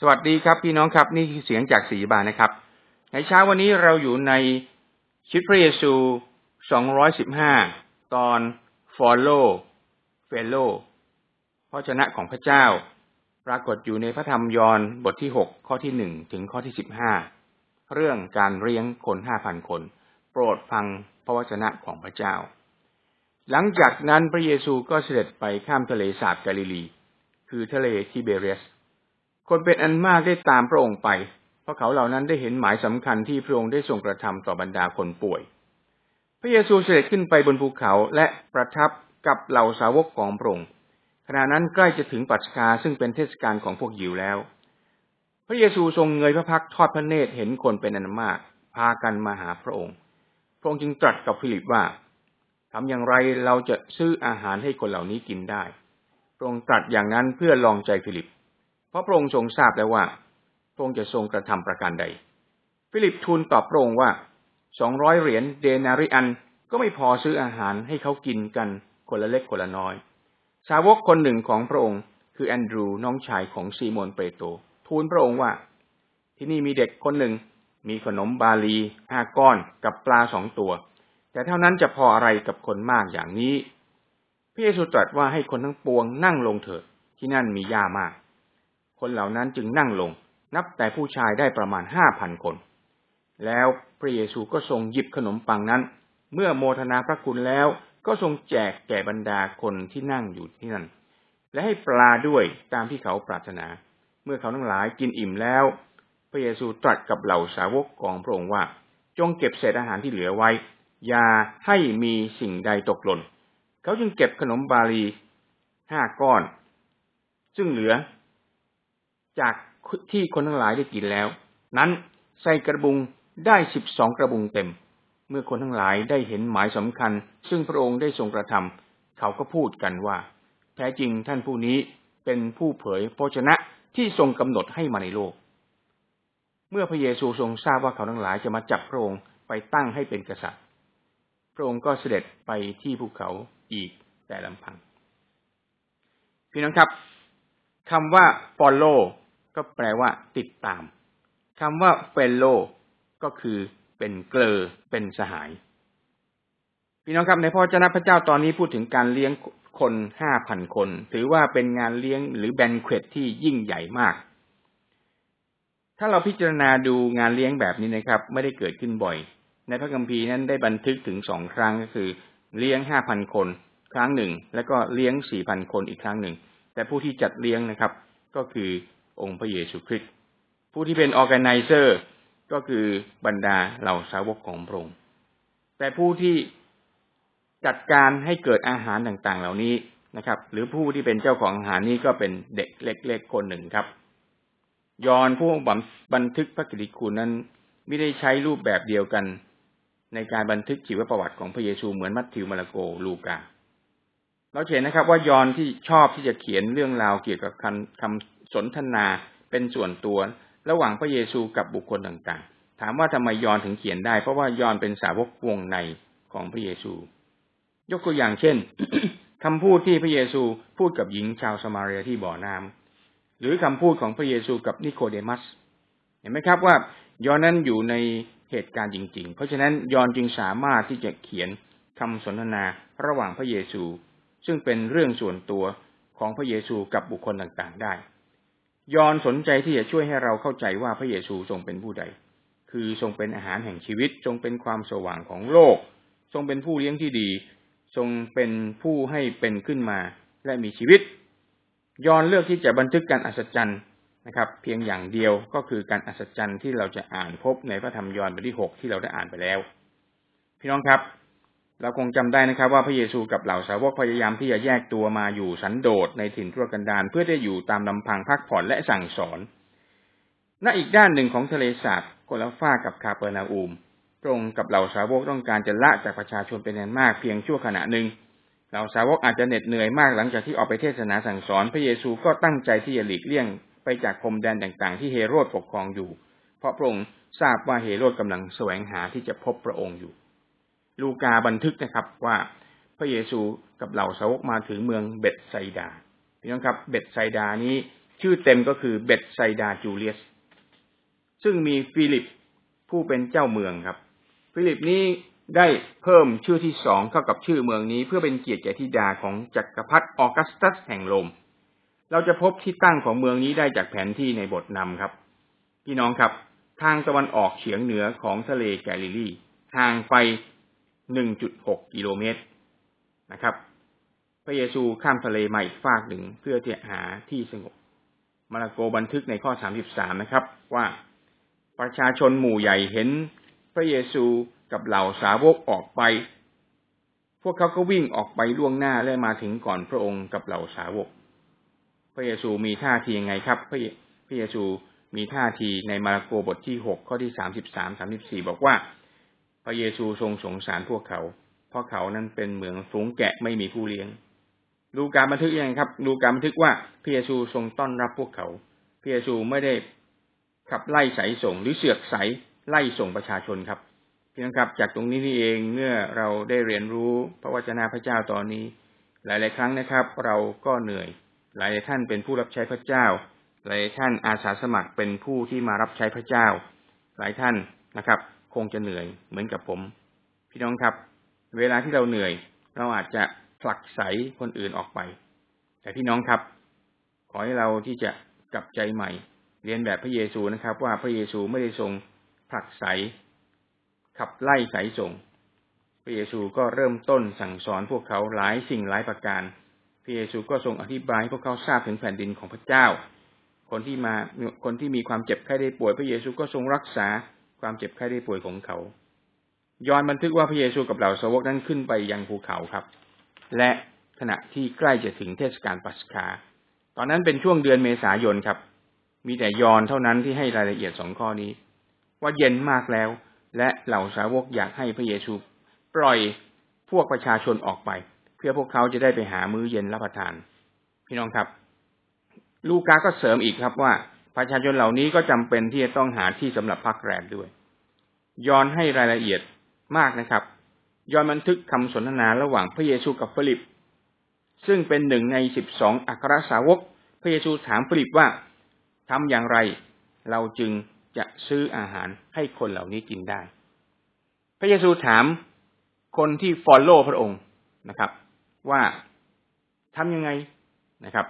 สวัสดีครับพี่น้องครับนี่คือเสียงจากสีบานนะครับ ในเช้าวันนี้เราอยู่ในชิดพระเยซู 215 ตอน follow fellow พระชนะของพระเจ้า ปรากฏอยู่ในพระธรรมยอห์นบทที่ 6 ข้อที่ 1 ถึงข้อที่ 15 เรื่องการเลี้ยงคน 5,000 คน โปรดฟังพระวจนะของพระเจ้า หลังจากนั้นพระเยซูก็เสด็จไปข้ามทะเลสาบกาลิลี คือทะเลทิเบเรียส คนเป็นอันมากได้ตามพระองค์ไป เพราะเขาเหล่านั้นได้เห็นหมายสำคัญที่พระองค์ได้ทรงกระทำต่อบรรดาคนป่วย พระเยซูเสด็จขึ้นไปบนภูเขาและประทับกับเหล่าสาวกของพระองค์ขณะนั้นใกล้จะถึงปัสกาซึ่งเป็นเทศกาลของพวกยิวแล้ว พระเยซูทรงเงยพระพักทอดพระเนตรเห็นคนเป็นอันมาก พากันมาหาพระองค์ พระองค์จึงตรัสกับฟิลิปว่าทำอย่างไรเราจะซื้ออาหารให้คนเหล่านี้กินได้ พระองค์ตรัสอย่างนั้นเพื่อลองใจฟิลิป เพราะพระองค์ทรงทราบแล้วว่าพระองค์จะทรงกระทำประการใด ฟิลิปทูลตอบพระองค์ว่าสองร้อยเหรียญเดนาริอันก็ไม่พอซื้ออาหารให้เขากินกันคนละเล็กคนละน้อย สาวกคนหนึ่งของพระองค์ คือแอนดรูว์น้องชายของซีโมนเปโตรทูลพระองค์ว่า ที่นี่มีเด็กคนหนึ่ง มีขนมบาลีห้าก้อนกับปลาสองตัว แต่เท่านั้นจะพออะไรกับคนมากอย่างนี้พระเยซูตรัสว่าให้คนทั้งปวงนั่งลงเถิดที่นั่นมีหญ้ามาก คนเหล่านั้นจึงนั่งลง นับแต่ผู้ชายได้ประมาณห้าพันคน แล้วพระเยซูก็ทรงหยิบขนมปังนั้น เมื่อโมทนาพระคุณแล้วก็ทรงแจกแก่บรรดาคนที่นั่งอยู่ที่นั่น และให้ปลาด้วยตามที่เขาปรารถนา เมื่อเขาทั้งหลายกินอิ่มแล้ว พระเยซูตรัสกับเหล่าสาวกของพระองค์ว่า จงเก็บเศษอาหารที่เหลือไว้ อย่าให้มีสิ่งใดตกหล่น เขาจึงเก็บขนมบาลีห้าก้อน ซึ่งเหลือ จากที่คนทั้งหลายได้กินแล้ว นั้นใส่กระบุงได้สิบสองกระบุงเต็ม เมื่อคนทั้งหลายได้เห็นหมายสำคัญ ซึ่งพระองค์ได้ทรงกระทำเขาก็พูดกันว่า แท้จริงท่านผู้นี้เป็นผู้เผยพระชนะที่ทรงกำหนดให้มาในโลก เมื่อพระเยซูทรงทราบว่าเขาทั้งหลายจะมาจับพระองค์ไปตั้งให้เป็นกษัตริย์ พระองค์ก็เสด็จไปที่ภูเขาอีกแต่ลำพัง พี่น้องครับคำว่า follow ก็แปลว่า ติดตามคำว่า fellow ก็คือเป็นเกลอเป็นสหาย พี่น้องครับในพระเจ้าพระเจ้าตอนนี้พูดถึงการเลี้ยงคนห้าพันคน ถือว่าเป็นงานเลี้ยงหรือแบนเควตที่ยิ่งใหญ่มาก ถ้าเราพิจารณาดูงานเลี้ยงแบบนี้นะครับ ไม่ได้เกิดขึ้นบ่อย ในพระคัมภีร์นั้นได้บันทึกถึงสองครั้งก็คือ เลี้ยงห้าพันคน ครั้งหนึ่ง แล้วก็เลี้ยงสี่พันคนอีกครั้งหนึ่ง แต่ผู้ที่จัดเลี้ยงนะครับ ก็คือ องค์พระเยซูคริสต์ผู้ที่เป็นออแกไนเซอร์ก็คือบรรดาเหล่าสาวกของพระองค์แต่ผู้ที่จัดการให้เกิดอาหารต่างๆ เหล่านี้นะครับ หรือผู้ที่เป็นเจ้าของอาหารนี้ก็เป็นเด็กเล็กๆคนหนึ่งครับ ยอนผู้บันทึกพระกิติคุณนั้นไม่ได้ใช้รูปแบบเดียวกัน ในการบันทึกชีวประวัติของพระเยซูเหมือนมัทธิวมาระโกลูกาเราเห็นนะครับว่ายอนที่ชอบที่จะเขียนเรื่องราวเกี่ยวกับคำคำ สนทนาเป็นส่วนตัว ระหว่างพระเยซูกับบุคคลต่างๆ ถามว่าทำไมยอนถึงเขียนได้ เพราะว่ายอนเป็นสาวกวงในของพระเยซู ยกตัวอย่างเช่นคำพูดที่พระเยซูพูดกับหญิงชาวสมาเรียที่บ่อน้ำหรือคำพูดของพระเยซูกับนิโคเดมัส เห็นไหมครับว่ายอนนั้นอยู่ในเหตุการณ์จริง ๆ เพราะฉะนั้นยอนจึงสามารถที่จะเขียนคำสนทนาระหว่างพระเยซู ซึ่งเป็นเรื่องส่วนตัวของพระเยซูกับบุคคลต่างๆได้ ยอนสนใจที่จะช่วยให้เราเข้าใจว่าพระเยซูทรงเป็นผู้ใด คือทรงเป็นอาหารแห่งชีวิต ทรงเป็นความสว่างของโลก ทรงเป็นผู้เลี้ยงที่ดี ทรงเป็นผู้ให้เป็นขึ้นมาและมีชีวิต ยอนเลือกที่จะบันทึกการอัศจรรย์นะครับ เพียงอย่างเดียวก็คือการอัศจรรย์ที่เราจะอ่านพบในพระธรรมยอห์นบทที่หกที่เราได้อ่านไปแล้ว พี่น้องครับ เราคงจำได้นะครับว่าพระเยซูกับเหล่าสาวกพยายามที่จะแยกตัวมาอยู่สันโดษในถิ่นทุรกันดารเพื่อได้อยู่ตามลำพังพักผ่อนและสั่งสอนณอีกด้านหนึ่งของทะเลสาบคนละฟากกับคาเปอร์นาอูมพระองค์กับเหล่าสาวกต้องการจะละจากประชาชนเป็นอันมากเพียงชั่วขณะหนึ่งเหล่าสาวกอาจจะเหน็ดเหนื่อยมากหลังจากที่ออกไปเทศนาสั่งสอน พระเยซูก็ตั้งใจที่จะหลีกเลี่ยงไปจากพรมแดนต่างๆ ที่เฮโรดปกครองอยู่ เพราะพระองค์ทราบว่าเฮโรดกำลังแสวงหาที่จะพบพระองค์อยู่ ลูกาบันทึกนะครับว่าพระเยซูกับเหล่าสาวกมาถึงเมืองเบตไซดาพี่น้องครับเบตไซดานี้ชื่อเต็มก็คือเบตไซดาจูเลียส ซึ่งมีฟิลิปผู้เป็นเจ้าเมืองครับ ฟิลิปนี้ได้เพิ่มชื่อที่สองเข้ากับชื่อเมืองนี้ เพื่อเป็นเกียรติแก่ธิดาของจักรพรรดิออกัสตัสแห่งโรม เราจะพบที่ตั้งของเมืองนี้ได้จากแผนที่ในบทนำครับ พี่น้องครับ ทางตะวันออกเฉียงเหนือของทะเลแกลิลีห่างไป 1.6 กิโลเมตรนะครับ พระเยซูข้ามทะเลมาอีกฝากหนึ่งเพื่อที่หาที่สงบ มาระโกบันทึกในข้อ 33 นะครับ ว่าประชาชนหมู่ใหญ่เห็นพระเยซูกับเหล่าสาวกออกไป พวกเขาก็วิ่งออกไปล่วงหน้าและมาถึงก่อนพระองค์กับเหล่าสาวก พระเยซูมีท่าทียังไงครับ พระพระเยซูมีท่าทีในมาระโกบทที่หกข้อที่สามสิบสามสามสิบสี่บอกว่า พระเยซูทรงสงสารพวกเขา เพราะเขานั้นเป็นเหมืองฝูงแกะไม่มีผู้เลี้ยง ดูการบันทึกยังไงครับ ดูการบันทึกว่าพระเยซูทรงต้อนรับพวกเขาพระเยซูไม่ได้ขับไล่สายส่งหรือเสือกใสไล่ส่งประชาชนครับเพี่น้องครับจากตรงนี้นี่เองเมื่อเราได้เรียนรู้พระวจนะพระเจ้าตอนนี้ หลาย ๆ ครั้งนะครับ เราก็เหนื่อย หลายท่านเป็นผู้รับใช้พระเจ้า หลายท่านอาสาสมัครเป็นผู้ที่มารับใช้พระเจ้า หลายท่านนะครับ คงจะเหนื่อยเหมือนกับผม พี่น้องครับ เวลาที่เราเหนื่อย เราอาจจะผลักไสคนอื่นออกไป แต่พี่น้องครับ ขอให้เราที่จะกลับใจใหม่ เรียนแบบพระเยซูนะครับ ว่าพระเยซูไม่ได้ทรงผลักไสขับไล่สายส่ง พระเยซูก็เริ่มต้นสั่งสอนพวกเขาหลายสิ่งหลายประการ พระเยซูก็ทรงอธิบายพวกเขาทราบถึงแผ่นดินของพระเจ้า คนที่มา คนที่มีความเจ็บไข้ได้ป่วย พระเยซูก็ทรงรักษา ความเจ็บไข้ได้ป่วยของเขา ยอนบันทึกว่าพระเยซูกับเหล่าสาวกนั้นขึ้นไปยังภูเขาครับ และขณะที่ใกล้จะถึงเทศกาลปัสกา ตอนนั้นเป็นช่วงเดือนเมษายนครับ มีแต่ยอนเท่านั้นที่ให้รายละเอียดสองข้อนี้ ว่าเย็นมากแล้ว และเหล่าสาวกอยากให้พระเยซูปล่อยพวกประชาชนออกไป เพื่อพวกเขาจะได้ไปหามื้อเย็นรับประทาน พี่น้องครับ ลูกาก็เสริมอีกครับว่า ประชาชนเหล่านี้ก็จำเป็นที่จะต้องหาที่สำหรับพักแรมด้วยย้อนให้รายละเอียดมากนะครับย้อนบันทึกคำสนทนาระหว่างพระเยซูกับฟิลิป ซึ่งเป็นหนึ่งในสิบสองอัครสาวก พระเยซูถามฟิลิปว่าทำอย่างไร เราจึงจะซื้ออาหารให้คนเหล่านี้กินได้ พระเยซูถามคนที่ follow พระองค์นะครับ ว่าทำยังไงนะครับ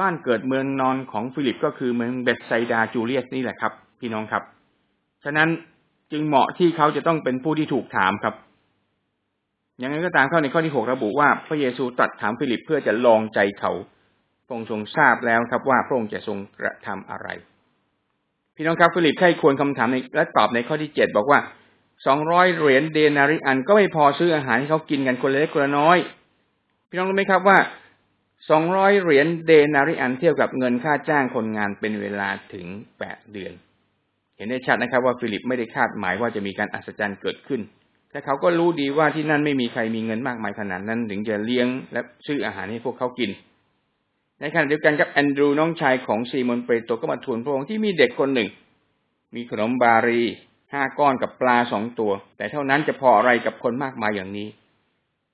บ้านเกิดเมืองนอนของฟิลิปก็คือเมืองเบตไซดาจูเลียสนี่แหละครับ พี่น้องครับ ฉะนั้นจึงเหมาะที่เขาจะต้องเป็นผู้ที่ถูกถามครับ อย่างไรก็ตามเข้าในข้อที่หกระบุว่าพระเยซูตรัสถามฟิลิปเพื่อจะลองใจเขาพระองค์ทรงทราบแล้วครับว่าพระองค์จะทรงกระทำอะไร พี่น้องครับฟิลิปใคร่ครวญคำถามและตอบในข้อที่เจ็ดบอกว่าสองร้อยเหรียญเดนาริอันก็ไม่พอซื้ออาหารให้เขากินกันคนละเล็กคนละน้อย พี่น้องรู้ไหมครับว่า สองร้อยเหรียญเดนาริอันเทียบกับเงินค่าจ้างคนงานเป็นเวลาถึงแปดเดือน เห็นได้ชัดนะครับว่าฟิลิปไม่ได้คาดหมายว่าจะมีการอัศจรรย์เกิดขึ้นแต่เขาก็รู้ดีว่าที่นั่นไม่มีใครมีเงินมากมายขนาดนั้นถึงจะเลี้ยงและซื้ออาหารให้พวกเขากิน ในขณะเดียวกันครับแอนดรูน้องชายของซีมอนเปโตรก็มาทูลพระองค์ที่มีเด็กคนหนึ่ง มีขนมบารีห้าก้อนกับปลาสองตัว แต่เท่านั้นจะพออะไรกับคนมากมายอย่างนี้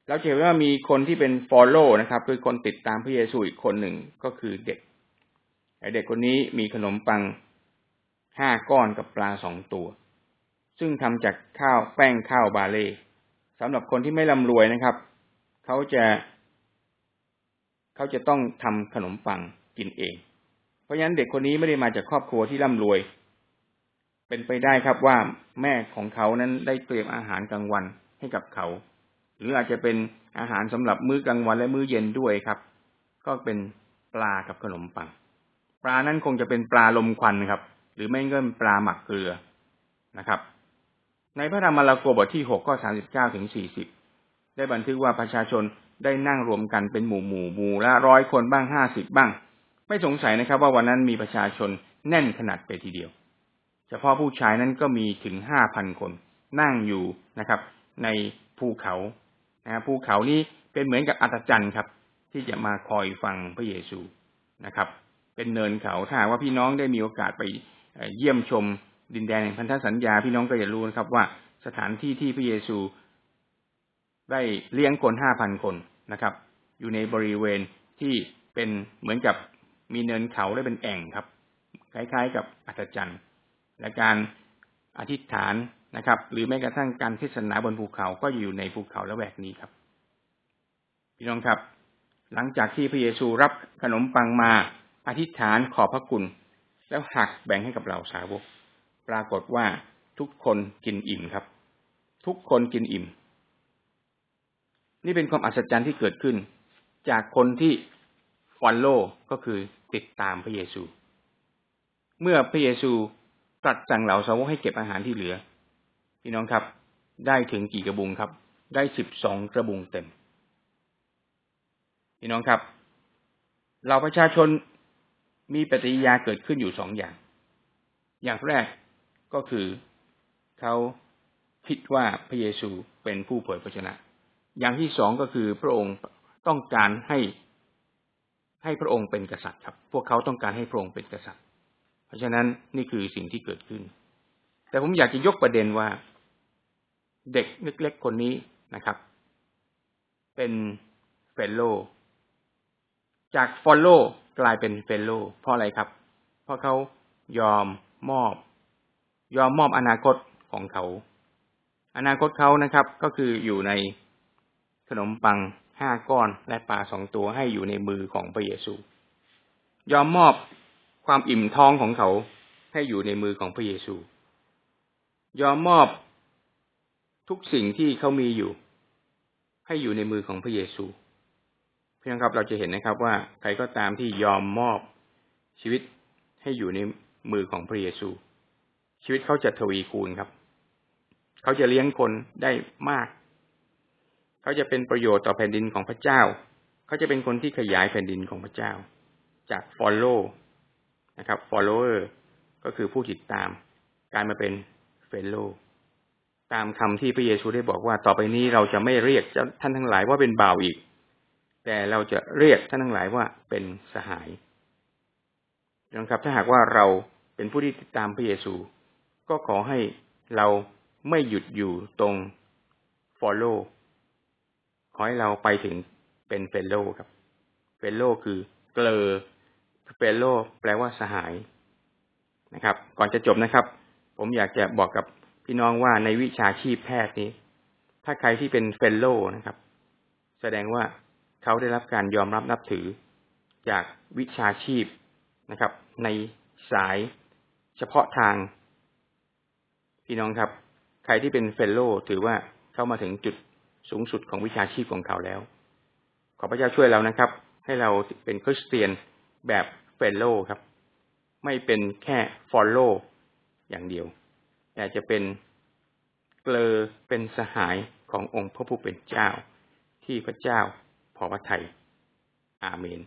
เราเห็นว่ามีคนที่เป็นฟอลโล่นะครับ คือคนติดตามพระเยซูอีกคนหนึ่งก็คือเด็กไอเด็กคนนี้มีขนมปังห้าก้อนกับปลาสองตัว ซึ่งทำจากข้าวแป้งข้าวบาเล่สำหรับคนที่ไม่ร่ำรวยนะครับ เขาจะเขาจะต้องทำขนมปังกินเอง เพราะฉะนั้นเด็กคนนี้ไม่ได้มาจากครอบครัวที่ร่ำรวย เป็นไปได้ครับว่าแม่ของเขานั้นได้เตรียมอาหารกลางวันให้กับเขา หรืออาจจะเป็นอาหารสำหรับมื้อกลางวันและมื้อเย็นด้วยครับ ก็เป็นปลากับขนมปัง ปลานั้นคงจะเป็นปลาลมควันครับ หรือไม่ก็เป็นปลาหมักเกลือนะครับ ในพระธรรมมาระโกบทที่หกข้อสามสิบเก้าถึงสี่สิบได้บันทึกว่าประชาชนได้นั่งรวมกันเป็นหมู่หมู่หมู่ละร้อยคนบ้างห้าสิบบ้าง ไม่สงสัยนะครับ ว่าวันนั้นมีประชาชนแน่นขนาดไปทีเดียว เฉพาะผู้ชายนั้นก็มีถึงห้าพันคน นั่งอยู่นะครับ ในภูเขา นะภูเขานี้เป็นเหมือนกับอัตจันทร์ครับ ที่จะมาคอยฟังพระเยซูนะครับ เป็นเนินเขาถ้าว่าพี่น้องได้มีโอกาสไปเยี่ยมชมดินแดนแห่งพันธสัญญา พี่น้องก็จะรู้นะครับว่าสถานที่ที่พระเยซู ได้เลี้ยงคนห้าพันคนนะครับ อยู่ในบริเวณที่เเป็นเหมือนกับมีเนินเขาและเป็นแอ่งครับ คล้ายๆ กับอัศจรรย์ และการอธิษฐาน นะครับ หรือแม้กระทั่งการเทศนาบนภูเขาก็อยู่ในภูเขาและแวกนี้ครับ พี่น้องครับ หลังจากที่พระเยซูรับขนมปังมาอธิษฐานขอบพระคุณ แล้วหักแบ่งให้กับเหล่าสาวก ปรากฏว่าทุกคนกินอิ่มครับ ทุกคนกินอิ่ม นี่เป็นความอัศจรรย์ที่เกิดขึ้น จากคนที่ฟอลโล่ก็คือติดตามพระเยซู เมื่อพระเยซูตรัสสั่งเหล่าสาวกให้เก็บอาหารที่เหลือ พี่น้องครับ ได้ถึงกี่กระบุงครับ ได้สิบสองกระบุงเต็ม พี่น้องครับเหล่าประชาชนมีปฏิกิริยาเกิดขึ้นอยู่สองอย่าง อย่างแรกก็คือเขาคิดว่าพระเยซูเป็นผู้เผยพระชนะ อย่างที่สองก็คือพระองค์ต้องการให้ให้พระองค์เป็นกษัตริย์ครับ พวกเขาต้องการให้พระองค์เป็นกษัตริย์ เพราะฉะนั้นนี่คือสิ่งที่เกิดขึ้น แต่ผมอยากจะยกประเด็นว่า เด็กเล็กๆคนนี้นะครับ เป็น fellow จาก follow กลายเป็น fellow เพราะอะไรครับ เพราะเขายอมมอบ ยอมมอบอนาคตของเขา อนาคตเขานะครับ ก็คืออยู่ในขนมปังห้าก้อนและปลาสองตัวให้อยู่ในมือของพระเยซู ยอมมอบความอิ่มท้องของเขาให้อยู่ในมือของพระเยซู ยอมมอบ ทุกสิ่งที่เขามีอยู่ ให้อยู่ในมือของพระเยซูเพียงครับเราจะเห็นนะครับว่าใครก็ตามที่ยอมมอบชีวิตให้อยู่ในมือของพระเยซู ชีวิตเขาจะทวีคูณครับ เขาจะเลี้ยงคนได้มาก เขาจะเป็นประโยชน์ต่อแผ่นดินของพระเจ้า เขาจะเป็นคนที่ขยายแผ่นดินของพระเจ้า จาก follow นะครับ follower ก็คือผู้ติดตาม การมาเป็น fellow ตามคำที่พระเยซูได้บอกว่า ต่อไปนี้เราจะไม่เรียกท่านทั้งหลายว่าเป็นบ่าวอีก แต่เราจะเรียกท่านทั้งหลายว่าเป็นสหายนะครับถ้าหากว่าเราเป็นผู้ที่ติดตามพระเยซู ก็ขอให้เราไม่หยุดอยู่ตรง follow ขอให้เราไปถึงเป็น fellow ครับ fellow คือเกลอ fellow แปลว่าสหายนะครับ ก่อนจะจบนะครับ ผมอยากจะบอกกับ พี่น้องว่าในวิชาชีพแพทย์นี้ ถ้าใครที่เป็น fellow นะครับ แสดงว่าเขาได้รับการยอมรับนับถือจากวิชาชีพนะครับ ในสายเฉพาะทาง พี่น้องครับ ใครที่เป็น fellow ถือว่าเข้ามาถึงจุดสูงสุดของวิชาชีพของเขาแล้ว ขอพระเจ้าช่วยเรานะครับ ให้เราเป็นคริสเตียนแบบ fellow ครับ ไม่เป็นแค่ follow อย่างเดียว แต่จะเป็นเกลอเป็นสหายขององค์พระผู้เป็นเจ้า ที่พระเจ้าพอพระทัยอาเมน